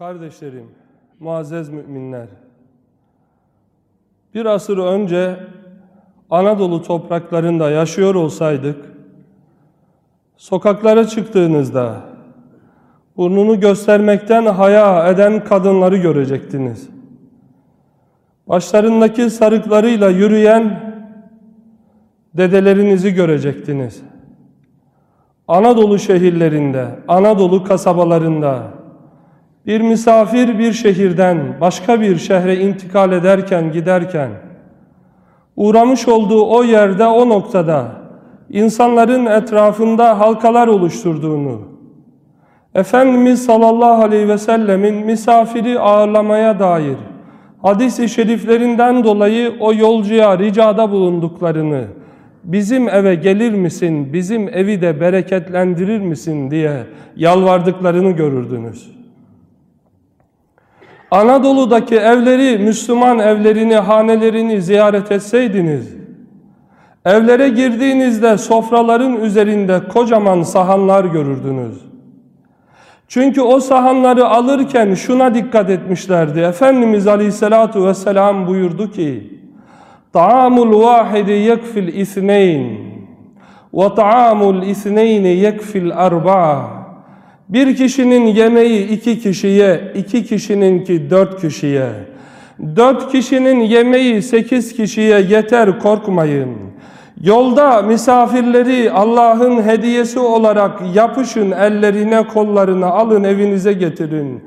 Kardeşlerim, muazzez müminler, bir asır önce Anadolu topraklarında yaşıyor olsaydık, sokaklara çıktığınızda burnunu göstermekten haya eden kadınları görecektiniz. Başlarındaki sarıklarıyla yürüyen dedelerinizi görecektiniz. Anadolu şehirlerinde, Anadolu kasabalarında bir misafir bir şehirden başka bir şehre intikal ederken giderken uğramış olduğu o yerde o noktada insanların etrafında halkalar oluşturduğunu Efendimiz sallallahu aleyhi ve sellemin misafiri ağırlamaya dair hadis-i şeriflerinden dolayı o yolcuya ricada bulunduklarını bizim eve gelir misin, bizim evi de bereketlendirir misin diye yalvardıklarını görürdünüz. Anadolu'daki evleri, Müslüman evlerini, hanelerini ziyaret etseydiniz, evlere girdiğinizde sofraların üzerinde kocaman sahanlar görürdünüz. Çünkü o sahanları alırken şuna dikkat etmişlerdi. Efendimiz Aleyhisselatu Vesselam buyurdu ki, Ta'amul vahidi yekfil isneyn ve ta'amul isneyni yekfil arba'a bir kişinin yemeği iki kişiye, iki kişininki dört kişiye. Dört kişinin yemeği sekiz kişiye yeter korkmayın. Yolda misafirleri Allah'ın hediyesi olarak yapışın ellerine kollarına alın evinize getirin.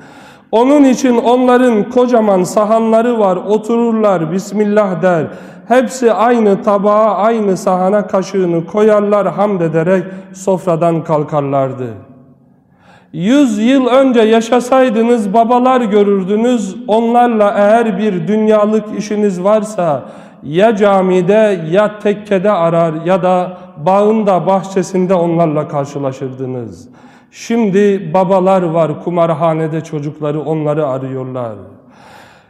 Onun için onların kocaman sahanları var otururlar Bismillah der. Hepsi aynı tabağa aynı sahana kaşığını koyarlar hamd ederek sofradan kalkarlardı.'' Yüz yıl önce yaşasaydınız babalar görürdünüz. Onlarla eğer bir dünyalık işiniz varsa ya camide ya tekkede arar ya da bağında bahçesinde onlarla karşılaşırdınız. Şimdi babalar var kumarhanede çocukları onları arıyorlar.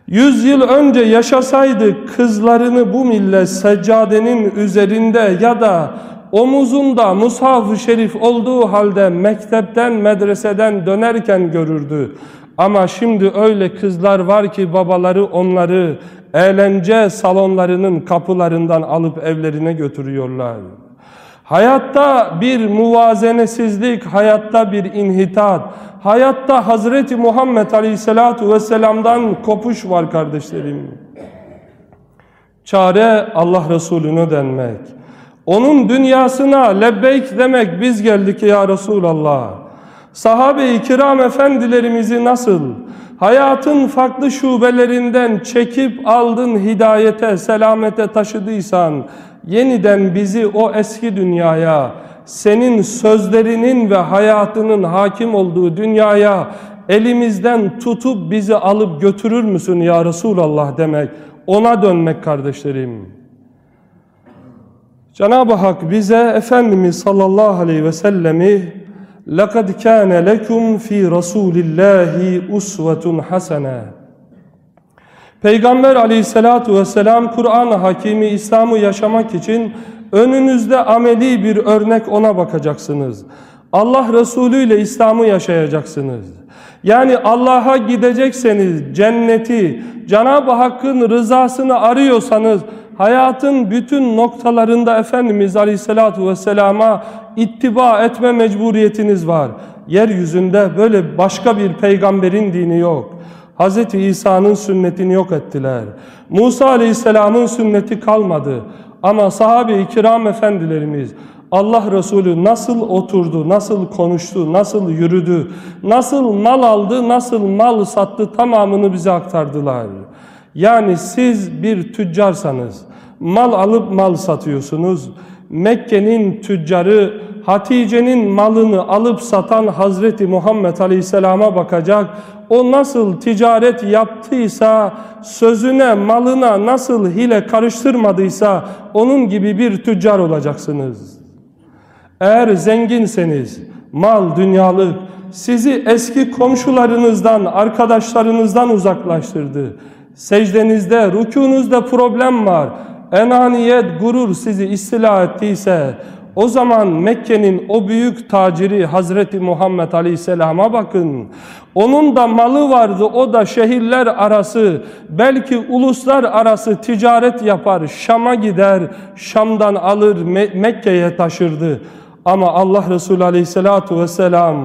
Yüz yıl önce yaşasaydı kızlarını bu millet seccadenin üzerinde ya da omuzunda mushaf-ı şerif olduğu halde mektepten medreseden dönerken görürdü. Ama şimdi öyle kızlar var ki babaları onları eğlence salonlarının kapılarından alıp evlerine götürüyorlar. Hayatta bir muvazenesizlik, hayatta bir inhitat, hayatta Hazreti Muhammed Aleyhisselatu Vesselam'dan kopuş var kardeşlerim. Çare Allah Resulüne denmek. Onun dünyasına lebbeyk demek biz geldik ya Resulallah. Sahabe-i kiram efendilerimizi nasıl hayatın farklı şubelerinden çekip aldın hidayete, selamete taşıdıysan yeniden bizi o eski dünyaya, senin sözlerinin ve hayatının hakim olduğu dünyaya elimizden tutup bizi alıp götürür müsün ya Resulallah demek. Ona dönmek kardeşlerim. Cenab-ı Hak bize Efendimiz sallallahu aleyhi ve sellemi لَقَدْ كَانَ لَكُمْ ف۪ي رَسُولِ اللّٰهِ اُسْوَةٌ حَسَنًا Peygamber aleyhissalatu vesselam Kur'an-ı Hakimi İslam'ı yaşamak için önünüzde ameli bir örnek ona bakacaksınız. Allah Resulü ile İslam'ı yaşayacaksınız. Yani Allah'a gidecekseniz cenneti, Cenab-ı Hakk'ın rızasını arıyorsanız hayatın bütün noktalarında Efendimiz Aleyhisselatü Vesselam'a ittiba etme mecburiyetiniz var. Yeryüzünde böyle başka bir peygamberin dini yok. Hz. İsa'nın sünnetini yok ettiler. Musa Aleyhisselam'ın sünneti kalmadı. Ama sahabe-i kiram efendilerimiz Allah Resulü nasıl oturdu, nasıl konuştu, nasıl yürüdü, nasıl mal aldı, nasıl mal sattı tamamını bize aktardılar. Yani siz bir tüccarsanız, mal alıp mal satıyorsunuz. Mekke'nin tüccarı Hatice'nin malını alıp satan Hazreti Muhammed Aleyhisselam'a bakacak. O nasıl ticaret yaptıysa, sözüne, malına nasıl hile karıştırmadıysa onun gibi bir tüccar olacaksınız. Eğer zenginseniz, mal, dünyalık sizi eski komşularınızdan, arkadaşlarınızdan uzaklaştırdı. Secdenizde, rükunuzda problem var. Enaniyet, gurur sizi istila ettiyse O zaman Mekke'nin o büyük taciri Hazreti Muhammed Aleyhisselam'a bakın. Onun da malı vardı. O da şehirler arası, belki uluslar arası ticaret yapar. Şam'a gider, Şam'dan alır Mekke'ye taşırdı. Ama Allah Resulü Aleyhisselatu Vesselam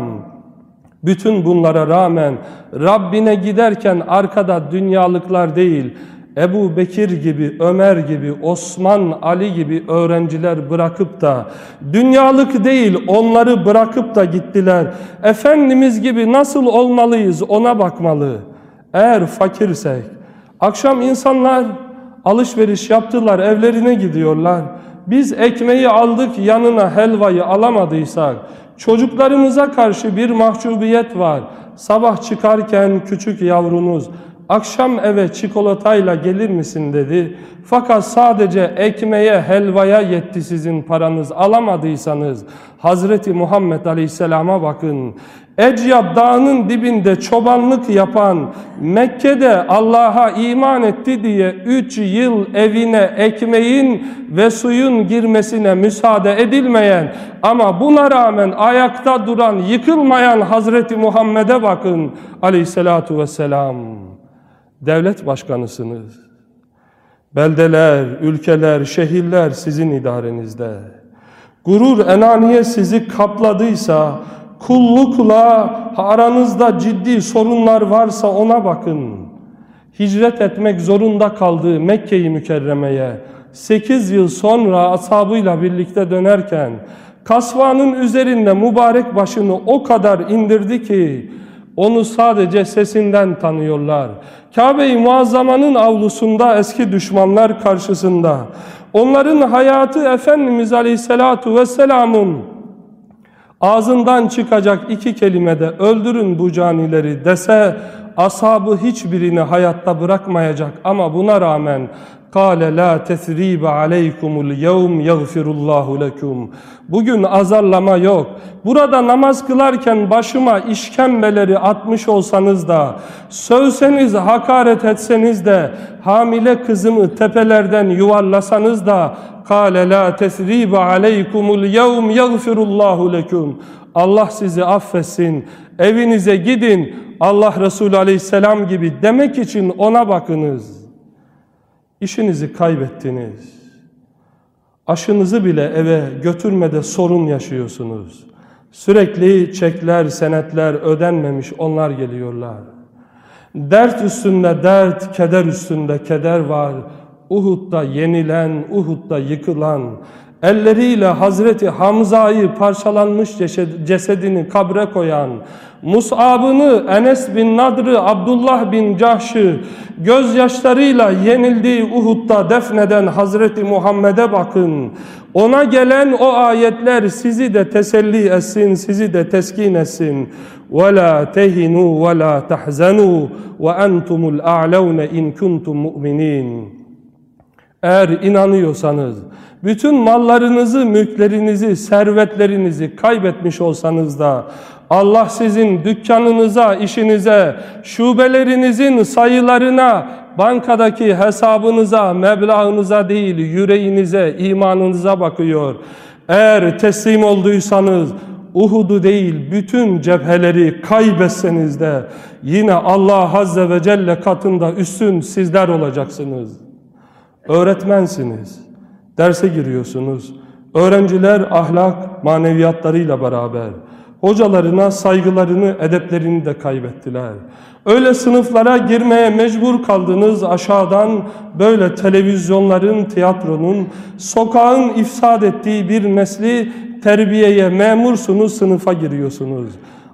bütün bunlara rağmen Rabbine giderken arkada dünyalıklar değil, Ebu Bekir gibi, Ömer gibi, Osman, Ali gibi öğrenciler bırakıp da dünyalık değil onları bırakıp da gittiler. Efendimiz gibi nasıl olmalıyız ona bakmalı. Eğer fakirsek, akşam insanlar alışveriş yaptılar, evlerine gidiyorlar. Biz ekmeği aldık yanına helvayı alamadıysak, çocuklarımıza karşı bir mahcubiyet var. Sabah çıkarken küçük yavrunuz akşam eve çikolatayla gelir misin dedi. Fakat sadece ekmeğe, helvaya yetti sizin paranız alamadıysanız Hazreti Muhammed Aleyhisselam'a bakın. Ecyab dağının dibinde çobanlık yapan, Mekke'de Allah'a iman etti diye üç yıl evine ekmeğin ve suyun girmesine müsaade edilmeyen ama buna rağmen ayakta duran, yıkılmayan Hazreti Muhammed'e bakın aleyhissalatu vesselam devlet başkanısınız. Beldeler, ülkeler, şehirler sizin idarenizde. Gurur, enaniye sizi kapladıysa, kullukla aranızda ciddi sorunlar varsa ona bakın. Hicret etmek zorunda kaldığı Mekke-i Mükerreme'ye 8 yıl sonra ashabıyla birlikte dönerken kasvanın üzerinde mübarek başını o kadar indirdi ki onu sadece sesinden tanıyorlar. Kabe-i Muazzama'nın avlusunda eski düşmanlar karşısında onların hayatı Efendimiz Aleyhisselatu Vesselam'ın ağzından çıkacak iki kelimede öldürün bu canileri dese ashabı hiçbirini hayatta bırakmayacak ama buna rağmen Kale la tesribe aleykumul yevm yagfirullahu lekum. Bugün azarlama yok. Burada namaz kılarken başıma işkembeleri atmış olsanız da, sövseniz, hakaret etseniz de, hamile kızımı tepelerden yuvarlasanız da, Kale la tesribe aleykumul yevm yagfirullahu lekum. Allah sizi affetsin. Evinize gidin. Allah Resulü aleyhisselam gibi demek için ona bakınız. İşinizi kaybettiniz. Aşınızı bile eve götürmede sorun yaşıyorsunuz. Sürekli çekler, senetler ödenmemiş onlar geliyorlar. Dert üstünde dert, keder üstünde keder var. Uhud'da yenilen, Uhud'da yıkılan, elleriyle Hazreti Hamza'yı parçalanmış cesedini kabre koyan, Mus'ab'ını, Enes bin Nadr'ı, Abdullah bin Cahş'ı gözyaşlarıyla yenildiği Uhud'da defneden Hazreti Muhammed'e bakın. Ona gelen o ayetler sizi de teselli etsin, sizi de teskin etsin. وَلَا تَهِنُوا وَلَا تَحْزَنُوا وَاَنْتُمُ الْاَعْلَوْنَ اِنْ كُنْتُمْ مُؤْمِنِينَ eğer inanıyorsanız, bütün mallarınızı, mülklerinizi, servetlerinizi kaybetmiş olsanız da Allah sizin dükkanınıza, işinize, şubelerinizin sayılarına, bankadaki hesabınıza, meblağınıza değil, yüreğinize, imanınıza bakıyor. Eğer teslim olduysanız, Uhud'u değil bütün cepheleri kaybetseniz de yine Allah Azze ve Celle katında üstün sizler olacaksınız. Öğretmensiniz, derse giriyorsunuz. Öğrenciler ahlak maneviyatlarıyla beraber hocalarına saygılarını, edeplerini de kaybettiler. Öyle sınıflara girmeye mecbur kaldınız aşağıdan böyle televizyonların, tiyatronun, sokağın ifsad ettiği bir nesli terbiyeye memursunuz, sınıfa giriyorsunuz.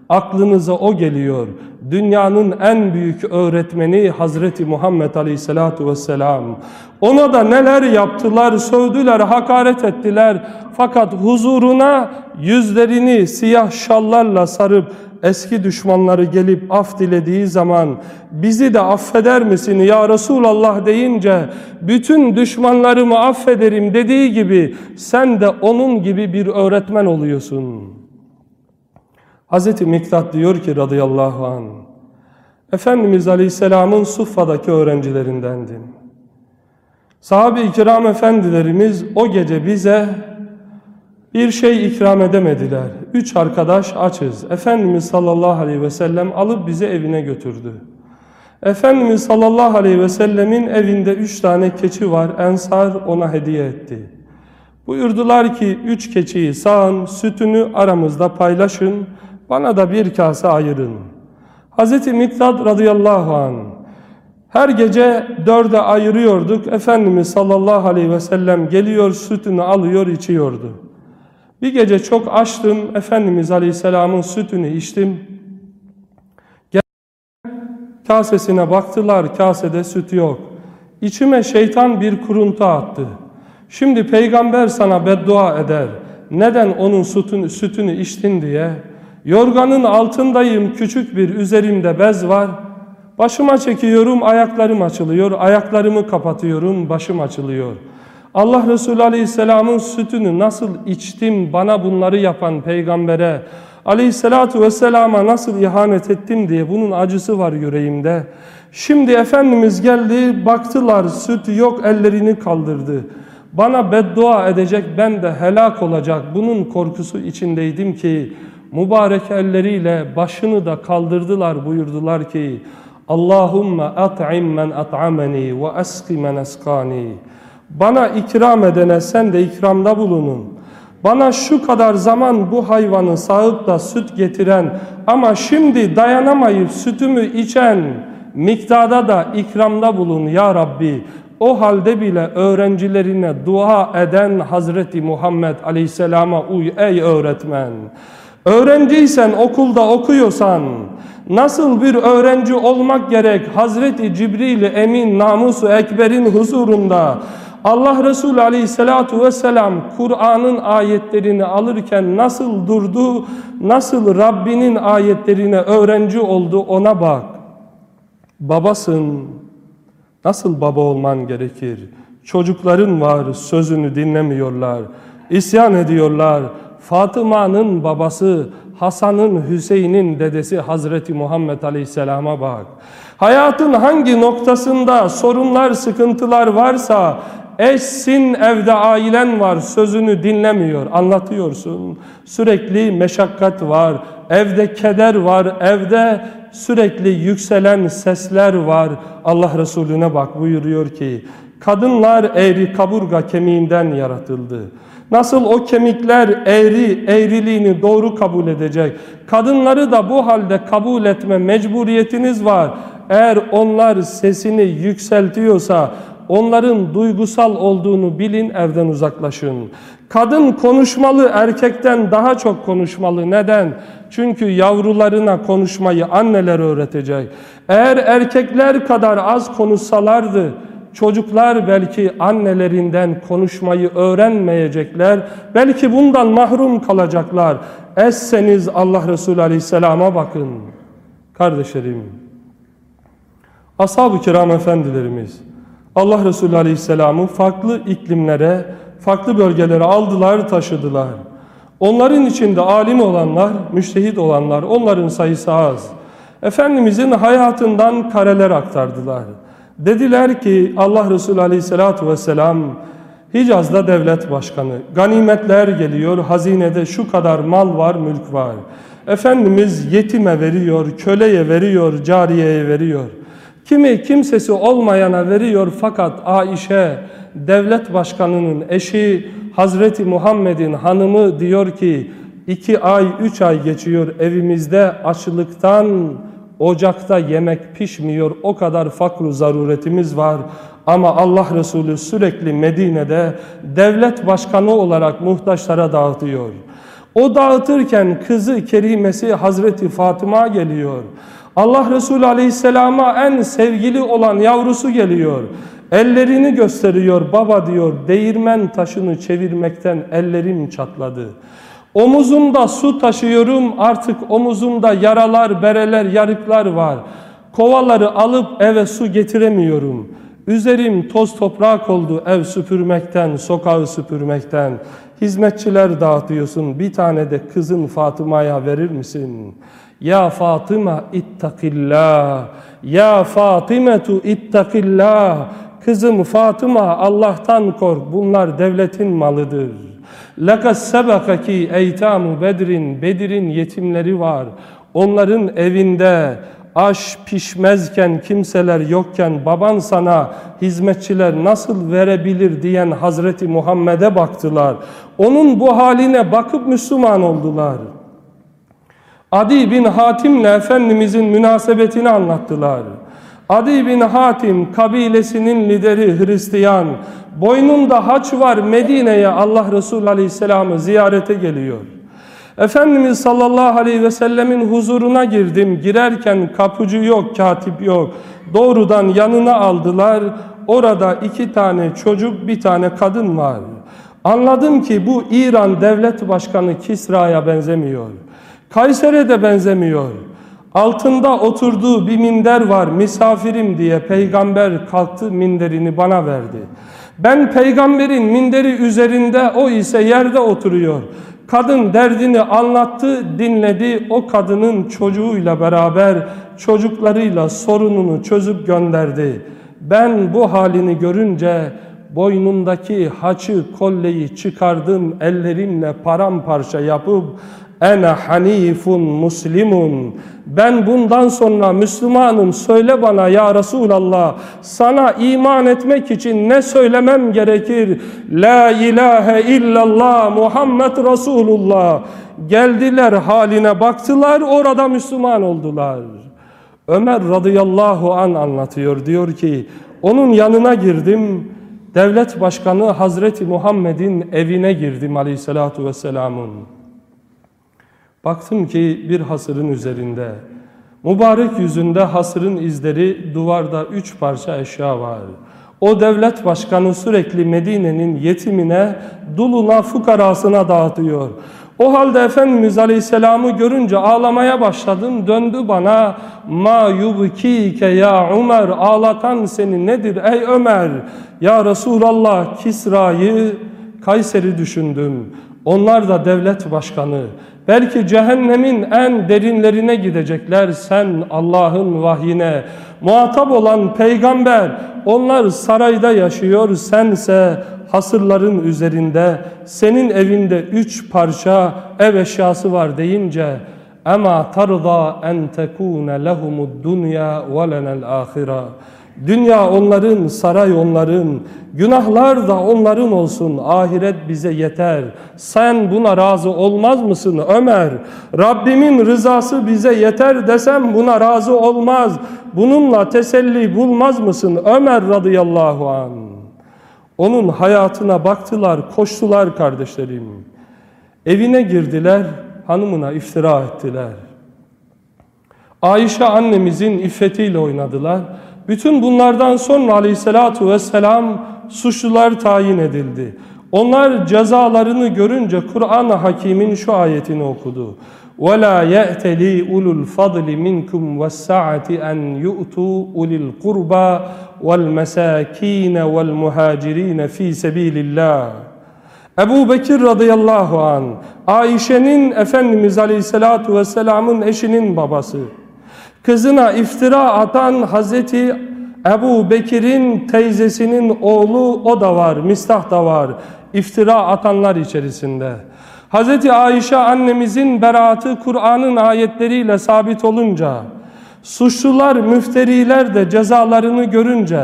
Aklınıza o geliyor. Dünyanın en büyük öğretmeni Hazreti Muhammed Aleyhisselatu Vesselam. Ona da neler yaptılar, sövdüler, hakaret ettiler. Fakat huzuruna yüzlerini siyah şallarla sarıp eski düşmanları gelip af dilediği zaman bizi de affeder misin ya Resulallah deyince bütün düşmanlarımı affederim dediği gibi sen de onun gibi bir öğretmen oluyorsun.'' Hz. Miktat diyor ki radıyallahu anh, Efendimiz Aleyhisselam'ın Suffa'daki öğrencilerindendim. Sahabe-i kiram efendilerimiz o gece bize Bir şey ikram edemediler. Üç arkadaş açız. Efendimiz sallallahu aleyhi ve sellem alıp bizi evine götürdü. Efendimiz sallallahu aleyhi ve sellemin evinde üç tane keçi var. Ensar ona hediye etti. Buyurdular ki üç keçiyi sağın, sütünü aramızda paylaşın, bana da bir kase ayırın. Hz. Miktad radıyallahu anh her gece dörde ayırıyorduk. Efendimiz sallallahu aleyhi ve sellem geliyor sütünü alıyor içiyordu. Bir gece çok açtım. Efendimiz aleyhisselamın sütünü içtim. Kasesine baktılar, kasede süt yok. İçime şeytan bir kuruntu attı. Şimdi peygamber sana beddua eder. Neden onun sütünü, sütünü içtin diye. Yorganın altındayım, küçük bir üzerimde bez var. Başıma çekiyorum, ayaklarım açılıyor. Ayaklarımı kapatıyorum, başım açılıyor. Allah Resulü Aleyhisselam'ın sütünü nasıl içtim, bana bunları yapan peygambere, Aleyhisselatu Vesselam'a nasıl ihanet ettim diye bunun acısı var yüreğimde. Şimdi Efendimiz geldi, baktılar süt yok, ellerini kaldırdı. Bana beddua edecek, ben de helak olacak. Bunun korkusu içindeydim ki, mübarek elleriyle başını da kaldırdılar buyurdular ki, Allahümme at'im men at'ameni ve eski men eskani. Bana ikram edene sen de ikramda bulunun. Bana şu kadar zaman bu hayvanı sağıp da süt getiren ama şimdi dayanamayıp sütümü içen miktada da ikramda bulun ya Rabbi. O halde bile öğrencilerine dua eden Hazreti Muhammed Aleyhisselam'a uy ey öğretmen. Öğrenciysen okulda okuyorsan nasıl bir öğrenci olmak gerek Hazreti Cibril Emin namusu ekberin huzurunda Allah Resulü Aleyhisselatu vesselam Kur'an'ın ayetlerini alırken nasıl durdu, nasıl Rabbinin ayetlerine öğrenci oldu ona bak. Babasın, nasıl baba olman gerekir? Çocukların var, sözünü dinlemiyorlar, isyan ediyorlar. Fatıma'nın babası, Hasan'ın, Hüseyin'in dedesi Hazreti Muhammed Aleyhisselam'a bak. Hayatın hangi noktasında sorunlar, sıkıntılar varsa Eşsin evde ailen var sözünü dinlemiyor anlatıyorsun. Sürekli meşakkat var, evde keder var, evde sürekli yükselen sesler var. Allah Resulüne bak buyuruyor ki kadınlar eğri kaburga kemiğinden yaratıldı. Nasıl o kemikler eğri, eğriliğini doğru kabul edecek. Kadınları da bu halde kabul etme mecburiyetiniz var. Eğer onlar sesini yükseltiyorsa onların duygusal olduğunu bilin evden uzaklaşın. Kadın konuşmalı erkekten daha çok konuşmalı. Neden? Çünkü yavrularına konuşmayı anneler öğretecek. Eğer erkekler kadar az konuşsalardı çocuklar belki annelerinden konuşmayı öğrenmeyecekler. Belki bundan mahrum kalacaklar. Esseniz Allah Resulü Aleyhisselam'a bakın. Kardeşlerim, Ashab-ı kiram efendilerimiz, Allah Resulü Aleyhisselam'ı farklı iklimlere, farklı bölgelere aldılar, taşıdılar. Onların içinde alim olanlar, müştehit olanlar, onların sayısı az. Efendimizin hayatından kareler aktardılar. Dediler ki Allah Resulü Aleyhisselatü Vesselam Hicaz'da devlet başkanı. Ganimetler geliyor, hazinede şu kadar mal var, mülk var. Efendimiz yetime veriyor, köleye veriyor, cariyeye veriyor. Kimi kimsesi olmayana veriyor fakat Aişe devlet başkanının eşi Hazreti Muhammed'in hanımı diyor ki iki ay üç ay geçiyor evimizde açlıktan ocakta yemek pişmiyor o kadar fakru zaruretimiz var ama Allah Resulü sürekli Medine'de devlet başkanı olarak muhtaçlara dağıtıyor. O dağıtırken kızı kerimesi Hazreti Fatıma geliyor. Allah Resulü Aleyhisselam'a en sevgili olan yavrusu geliyor. Ellerini gösteriyor baba diyor değirmen taşını çevirmekten ellerim çatladı. Omuzumda su taşıyorum artık omuzumda yaralar, bereler, yarıklar var. Kovaları alıp eve su getiremiyorum. Üzerim toz toprak oldu ev süpürmekten, sokağı süpürmekten. Hizmetçiler dağıtıyorsun bir tane de kızın Fatıma'ya verir misin?'' Ya Fatıma ittakillah. Ya Fatimetu ittakillah. Kızım Fatıma Allah'tan kork. Bunlar devletin malıdır. لَقَدْ سَبَقَكِ اَيْتَامُ Bedir'in Bedir'in yetimleri var. Onların evinde aş pişmezken kimseler yokken baban sana hizmetçiler nasıl verebilir diyen Hazreti Muhammed'e baktılar. Onun bu haline bakıp Müslüman oldular. Adi bin Hatim'le Efendimizin münasebetini anlattılar. Adi bin Hatim kabilesinin lideri Hristiyan. Boynunda haç var Medine'ye Allah Resulü Aleyhisselam'ı ziyarete geliyor. Efendimiz sallallahu aleyhi ve sellemin huzuruna girdim. Girerken kapıcı yok, katip yok. Doğrudan yanına aldılar. Orada iki tane çocuk, bir tane kadın var. Anladım ki bu İran devlet başkanı Kisra'ya benzemiyor. Kayseri'ye de benzemiyor. Altında oturduğu bir minder var misafirim diye peygamber kalktı minderini bana verdi. Ben peygamberin minderi üzerinde o ise yerde oturuyor. Kadın derdini anlattı, dinledi. O kadının çocuğuyla beraber çocuklarıyla sorununu çözüp gönderdi. Ben bu halini görünce boynundaki haçı kolleyi çıkardım ellerimle paramparça yapıp Ene hanifun muslimun. Ben bundan sonra Müslümanım. Söyle bana ya Resulallah. Sana iman etmek için ne söylemem gerekir? La ilahe illallah Muhammed Resulullah. Geldiler haline baktılar orada Müslüman oldular. Ömer radıyallahu an anlatıyor. Diyor ki onun yanına girdim. Devlet başkanı Hazreti Muhammed'in evine girdim aleyhissalatu vesselamın. Baktım ki bir hasırın üzerinde, mübarek yüzünde hasırın izleri, duvarda üç parça eşya var. O devlet başkanı sürekli Medine'nin yetimine, duluna, fukarasına dağıtıyor. O halde Efendimiz Aleyhisselam'ı görünce ağlamaya başladım. Döndü bana ma yubkike ya Ömer ağlatan seni nedir ey Ömer? Ya Resulallah Kisra'yı Kayseri düşündüm. Onlar da devlet başkanı. Belki cehennemin en derinlerine gidecekler. Sen Allah'ın vahyine muhatap olan peygamber. Onlar sarayda yaşıyor. Sense hasırların üzerinde senin evinde üç parça ev eşyası var deyince tarda en tekune lehumud dunya ve lenel ahira Dünya onların, saray onların, günahlar da onların olsun, ahiret bize yeter. Sen buna razı olmaz mısın Ömer? Rabbimin rızası bize yeter desem buna razı olmaz. Bununla teselli bulmaz mısın Ömer radıyallahu an? Onun hayatına baktılar, koştular kardeşlerim. Evine girdiler, hanımına iftira ettiler. Ayşe annemizin iffetiyle oynadılar. Bütün bunlardan sonra aleyhissalatu vesselam suçlular tayin edildi. Onlar cezalarını görünce Kur'an-ı Hakim'in şu ayetini okudu. وَلَا يَأْتَلِي اُلُوا الْفَضْلِ مِنْكُمْ وَالسَّعَةِ اَنْ يُؤْتُوا اُلِي الْقُرْبَى وَالْمَسَاكِينَ وَالْمُهَاجِرِينَ ف۪ي سَب۪يلِ اللّٰهِ Ebu Bekir radıyallahu an Ayşe'nin Efendimiz aleyhissalatu vesselamın eşinin babası kızına iftira atan Hazreti Ebu Bekir'in teyzesinin oğlu o da var, Mistah da var. İftira atanlar içerisinde. Hazreti Ayşe annemizin beraatı Kur'an'ın ayetleriyle sabit olunca, suçlular, müfteriler de cezalarını görünce,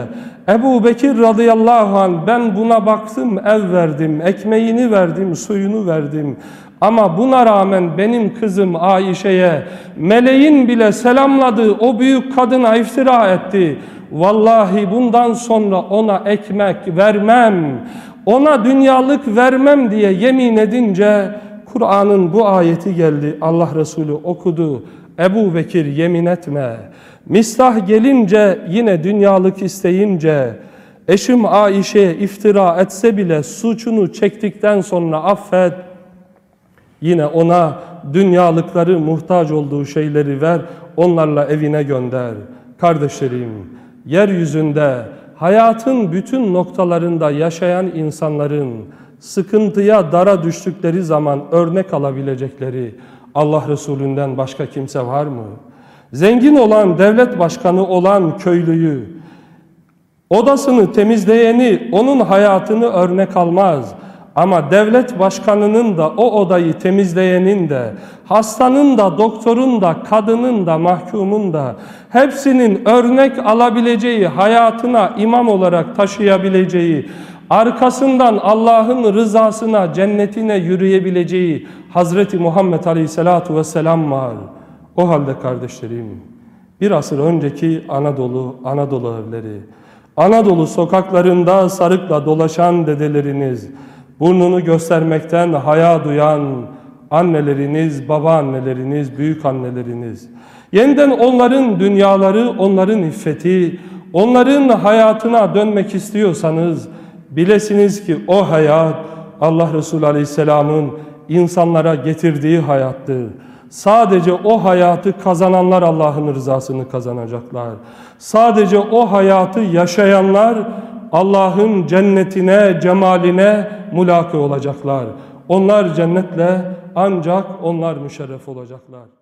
Ebu Bekir radıyallahu anh ben buna baktım, ev verdim, ekmeğini verdim, suyunu verdim. Ama buna rağmen benim kızım Ayşe'ye meleğin bile selamladığı o büyük kadına iftira etti. Vallahi bundan sonra ona ekmek vermem, ona dünyalık vermem diye yemin edince Kur'an'ın bu ayeti geldi. Allah Resulü okudu. Ebu Bekir yemin etme. Mistah gelince yine dünyalık isteyince eşim Ayşe iftira etse bile suçunu çektikten sonra affet Yine ona dünyalıkları muhtaç olduğu şeyleri ver, onlarla evine gönder. Kardeşlerim, yeryüzünde hayatın bütün noktalarında yaşayan insanların sıkıntıya, dara düştükleri zaman örnek alabilecekleri Allah Resulünden başka kimse var mı? Zengin olan, devlet başkanı olan köylüyü, odasını temizleyeni, onun hayatını örnek almaz. Ama devlet başkanının da o odayı temizleyenin de, hastanın da, doktorun da, kadının da, mahkumun da hepsinin örnek alabileceği, hayatına imam olarak taşıyabileceği, arkasından Allah'ın rızasına, cennetine yürüyebileceği Hazreti Muhammed Aleyhisselatu Vesselam var. O halde kardeşlerim, bir asır önceki Anadolu, Anadolu evleri, Anadolu sokaklarında sarıkla dolaşan dedeleriniz, burnunu göstermekten haya duyan anneleriniz, babaanneleriniz, büyük anneleriniz. Yeniden onların dünyaları, onların iffeti, onların hayatına dönmek istiyorsanız bilesiniz ki o hayat Allah Resulü Aleyhisselam'ın insanlara getirdiği hayattı. Sadece o hayatı kazananlar Allah'ın rızasını kazanacaklar. Sadece o hayatı yaşayanlar Allah'ın cennetine, cemaline mulaki olacaklar. Onlar cennetle ancak onlar müşerref olacaklar.